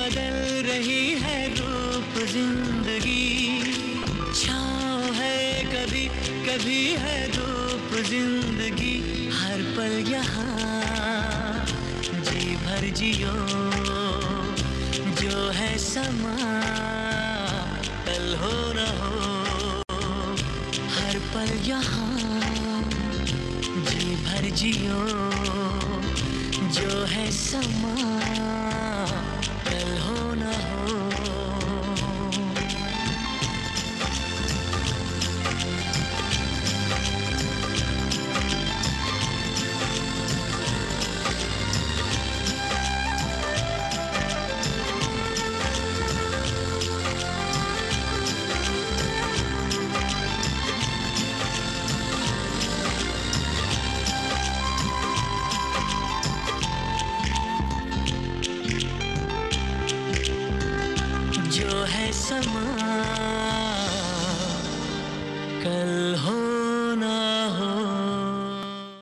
बदल रही है रूप ज़िंदगी। छाँव है कभी कभी है धूप ज़िंदगी। हर पल यहाँ, जी भर जियो। जो है समा, कल हो न हो। हर पल यहाँ, जी भर जियो। जो है समा। जो है समा